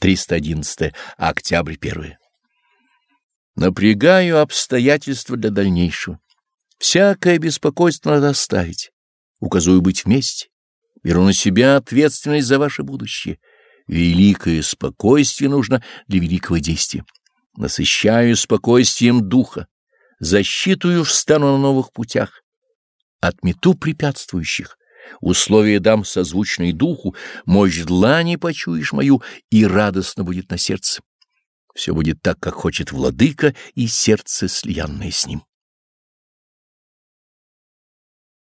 311. Октябрь 1. Напрягаю обстоятельства для дальнейшего. Всякое беспокойство надо оставить. Указую быть вместе. Беру на себя ответственность за ваше будущее. Великое спокойствие нужно для великого действия. Насыщаю спокойствием духа. Защитую встану на новых путях. Отмету препятствующих. Условия дам созвучные духу, мощь длани почуешь мою, и радостно будет на сердце. Все будет так, как хочет владыка, и сердце слиянное с ним.